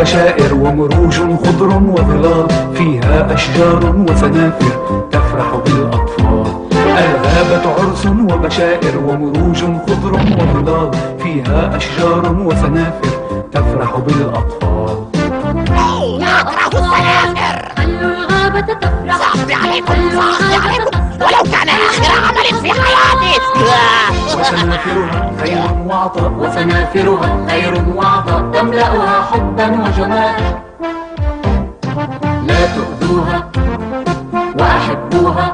وبشائر ومروج خضر وظلال فيها أشجار وسنافر تفرح بالأطفال. الغابة عرس وبشائر ومروج خضر وظلال فيها أشجار وسنافر تفرح بالأطفال. نكره السنافر الغابة تفرح صعب عليكم صعب عليكم. ولو كان آخر عمل في حياتي. وسنافرها خير وعطاء وسنافرها خير وعطاء تملأها حبا وجمال لا تؤذوها وأحبوها.